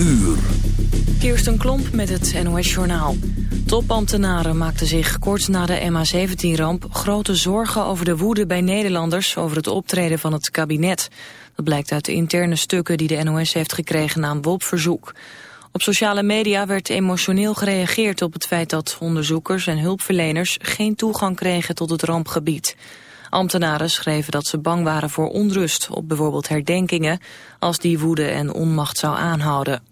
uur. Kirsten Klomp met het NOS-journaal. Topambtenaren maakten zich kort na de MH17-ramp grote zorgen over de woede bij Nederlanders over het optreden van het kabinet. Dat blijkt uit de interne stukken die de NOS heeft gekregen een WOP-verzoek. Op sociale media werd emotioneel gereageerd op het feit dat onderzoekers en hulpverleners geen toegang kregen tot het rampgebied. Ambtenaren schreven dat ze bang waren voor onrust op bijvoorbeeld herdenkingen als die woede en onmacht zou aanhouden.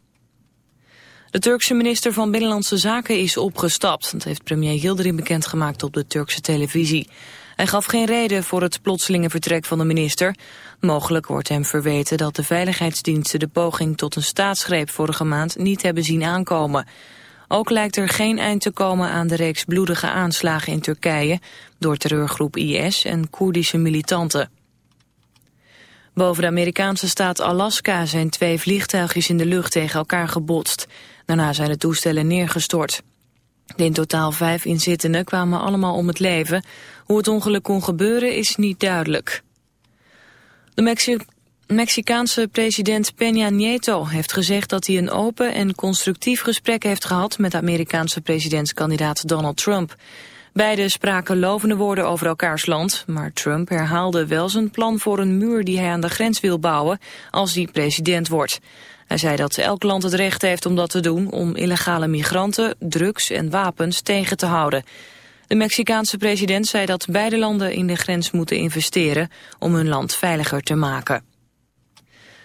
De Turkse minister van Binnenlandse Zaken is opgestapt. Dat heeft premier Yildirim bekendgemaakt op de Turkse televisie. Hij gaf geen reden voor het plotselinge vertrek van de minister. Mogelijk wordt hem verweten dat de veiligheidsdiensten de poging tot een staatsgreep vorige maand niet hebben zien aankomen. Ook lijkt er geen eind te komen aan de reeks bloedige aanslagen in Turkije door terreurgroep IS en Koerdische militanten. Boven de Amerikaanse staat Alaska zijn twee vliegtuigjes in de lucht tegen elkaar gebotst. Daarna zijn de toestellen neergestort. De in totaal vijf inzittenden kwamen allemaal om het leven. Hoe het ongeluk kon gebeuren is niet duidelijk. De Mexicaanse president Peña Nieto heeft gezegd dat hij een open en constructief gesprek heeft gehad met Amerikaanse presidentskandidaat Donald Trump. Beiden spraken lovende woorden over elkaars land, maar Trump herhaalde wel zijn plan voor een muur die hij aan de grens wil bouwen als hij president wordt. Hij zei dat elk land het recht heeft om dat te doen om illegale migranten, drugs en wapens tegen te houden. De Mexicaanse president zei dat beide landen in de grens moeten investeren om hun land veiliger te maken.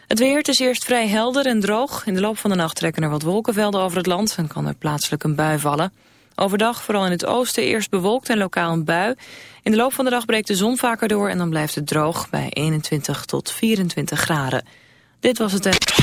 Het weer, is eerst vrij helder en droog. In de loop van de nacht trekken er wat wolkenvelden over het land en kan er plaatselijk een bui vallen. Overdag vooral in het oosten eerst bewolkt en lokaal een bui. In de loop van de dag breekt de zon vaker door en dan blijft het droog bij 21 tot 24 graden. Dit was het...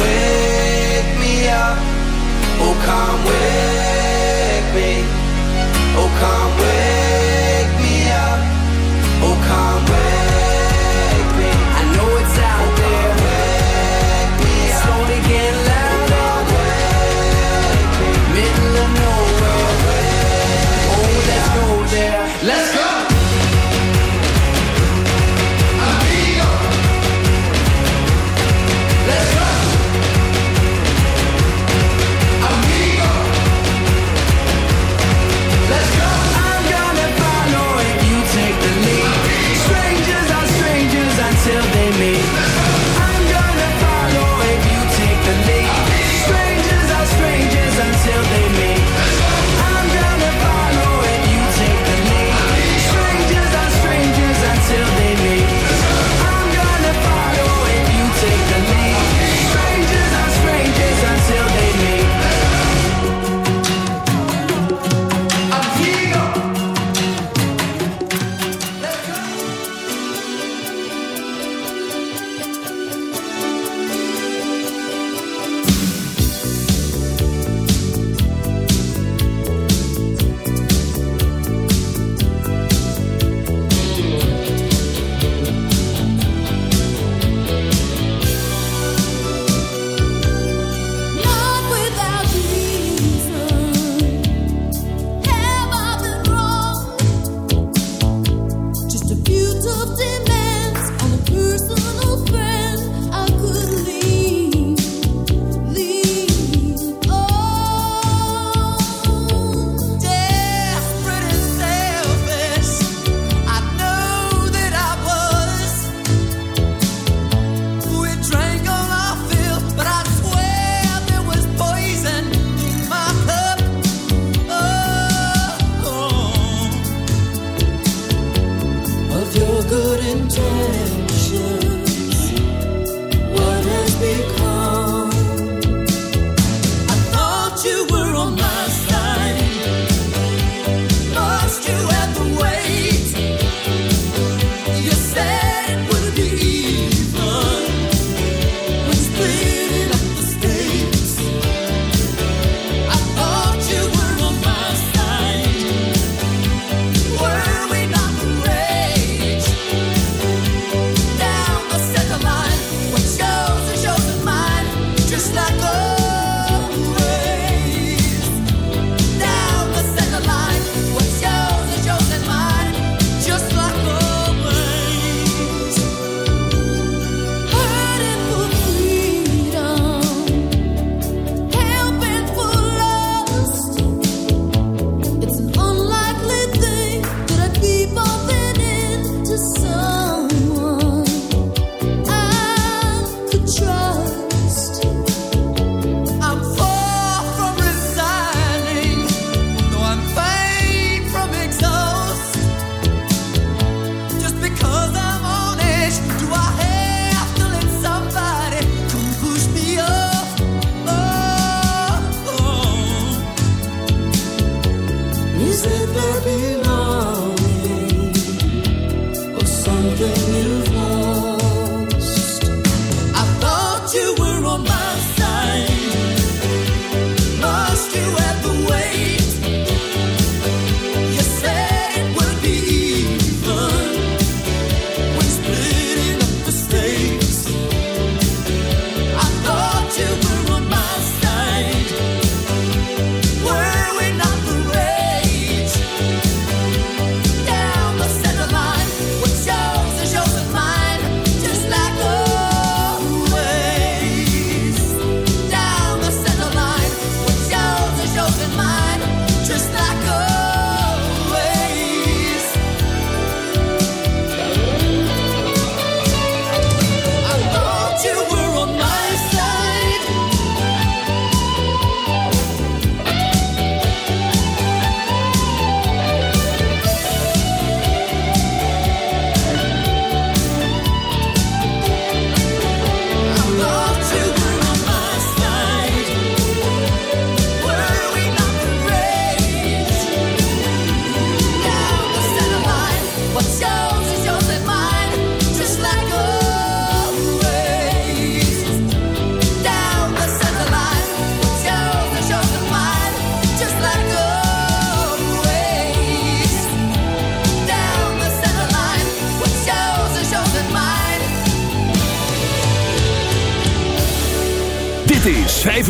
wake me up. Oh, come wake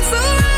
'Cause you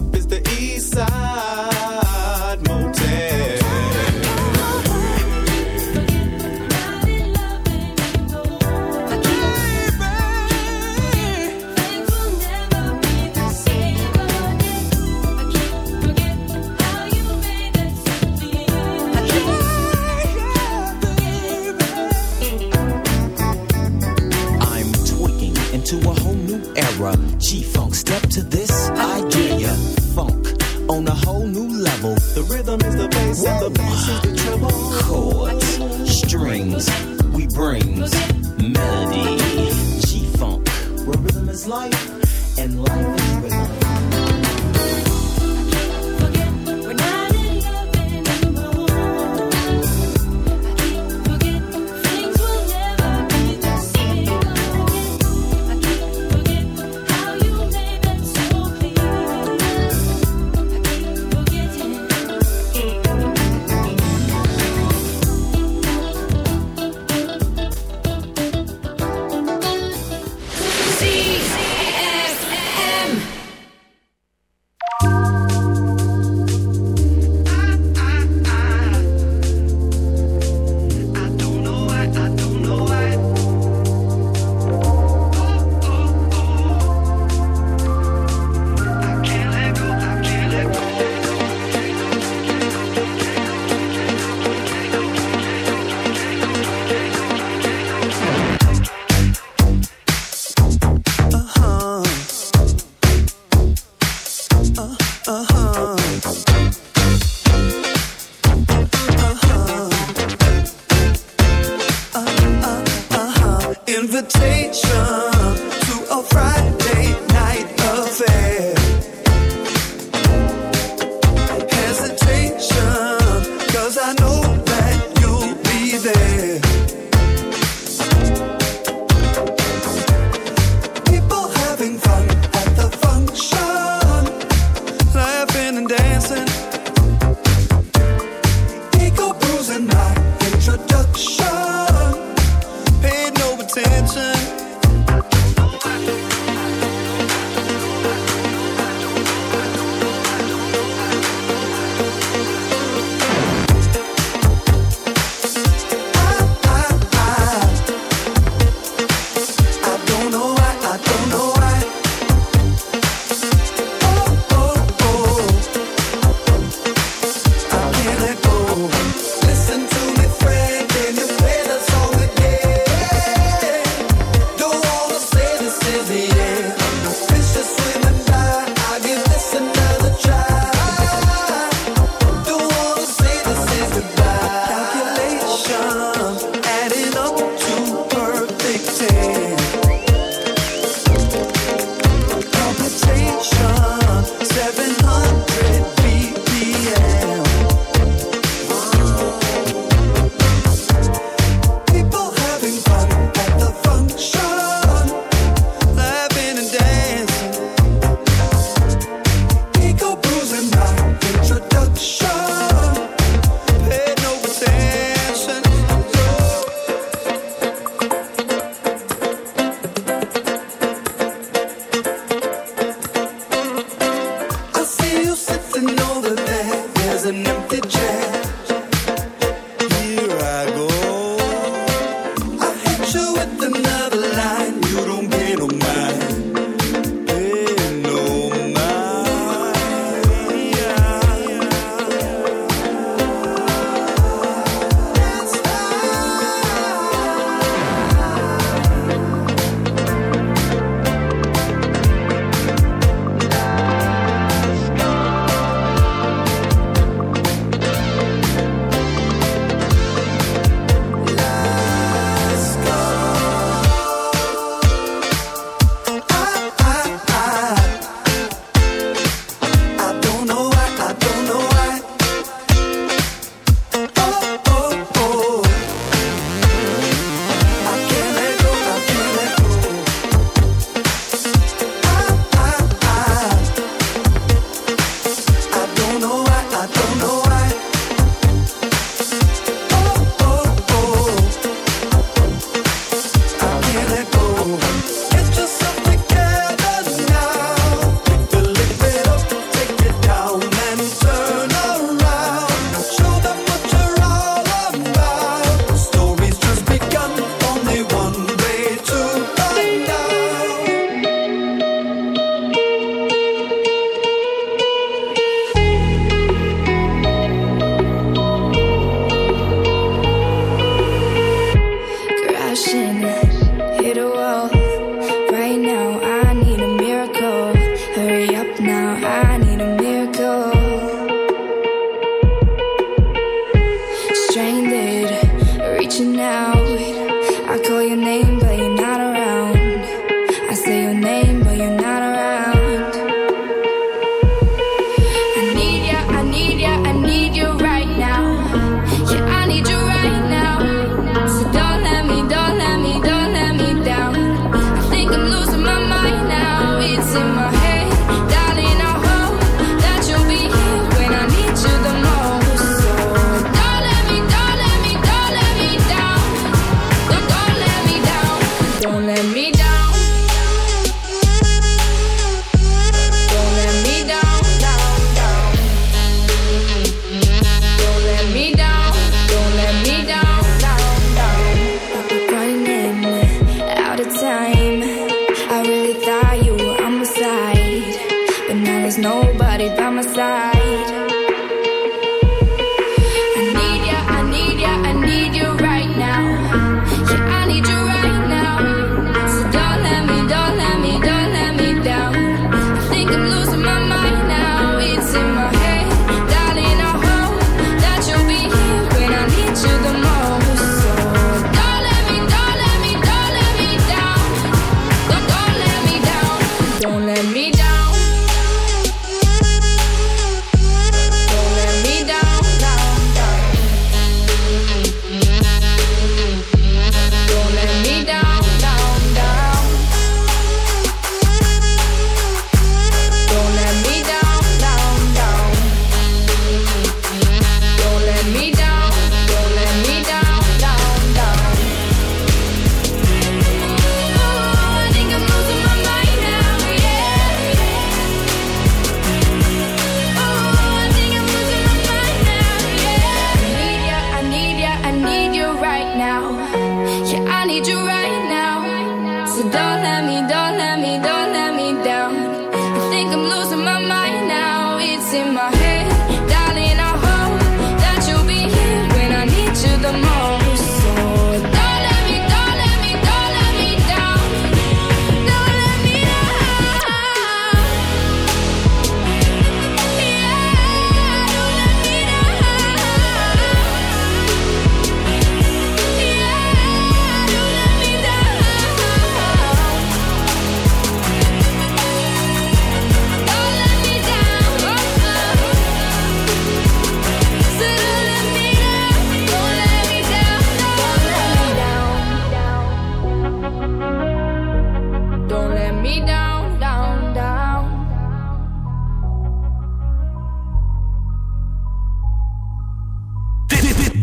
ja.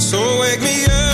So wake me up.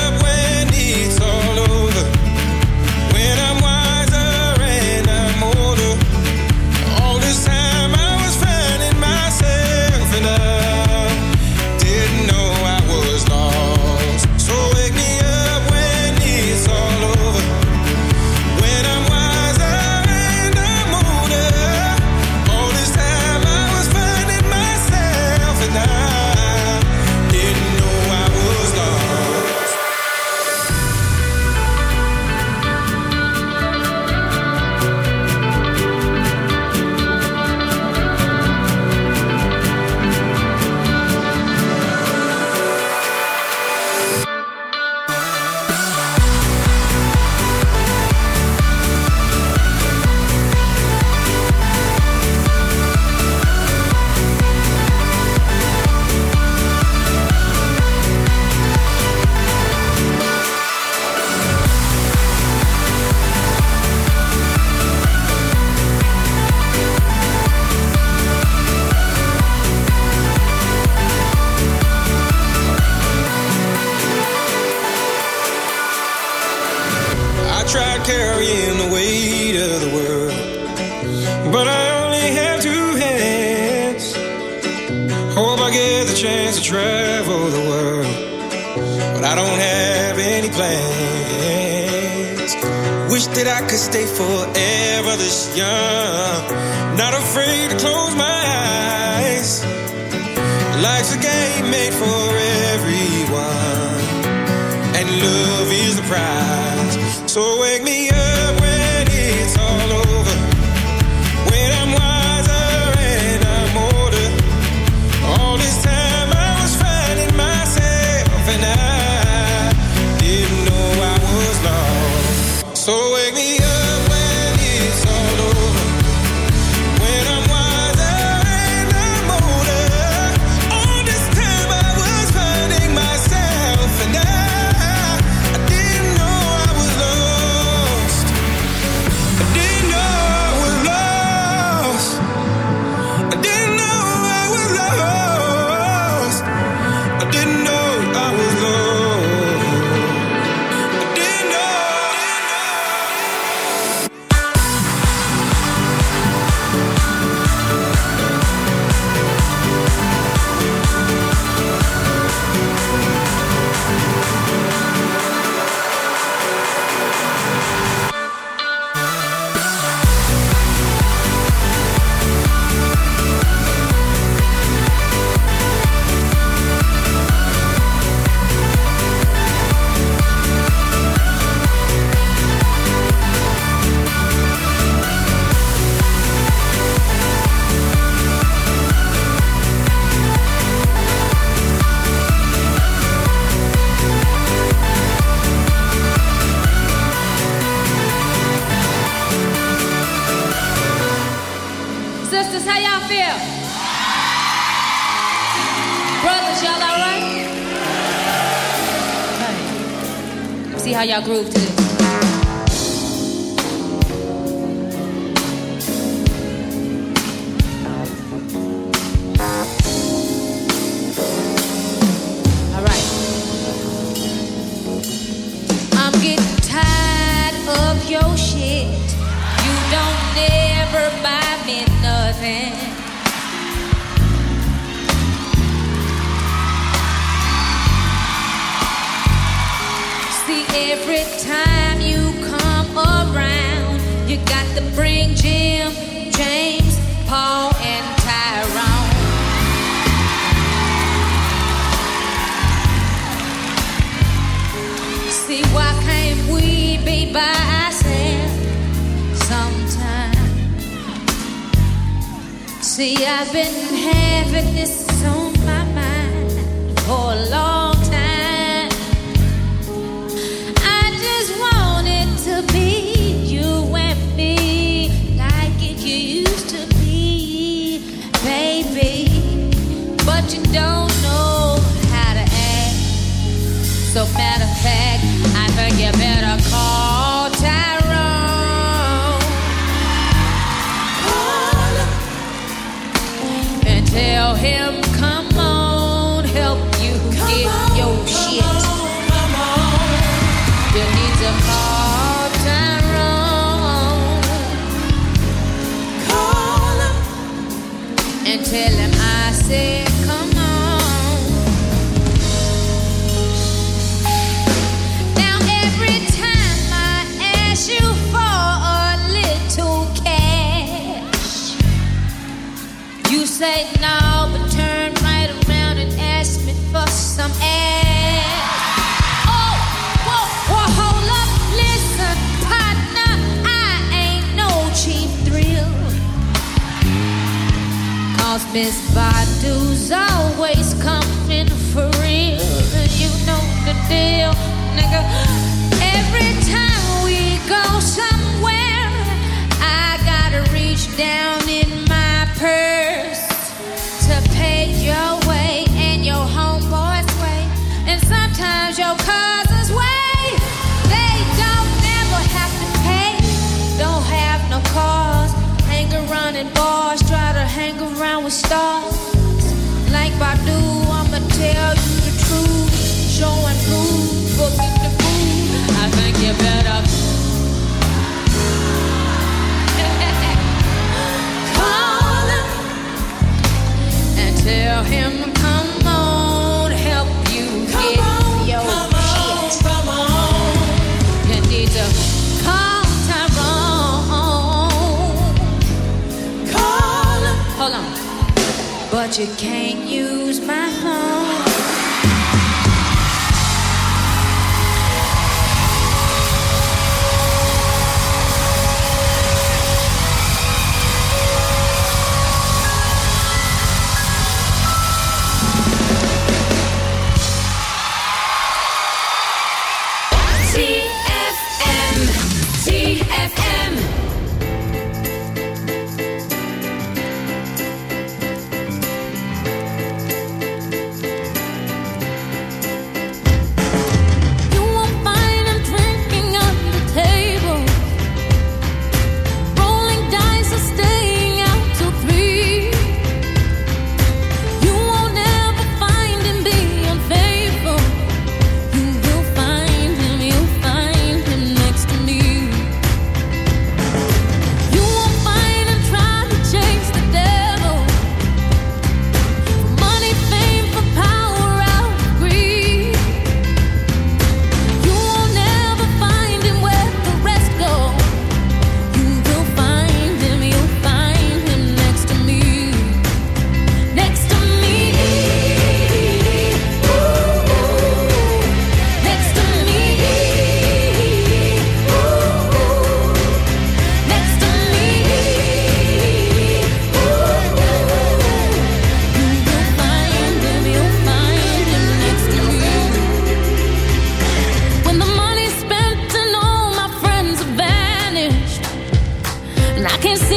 Can't use my phone.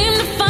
seem to find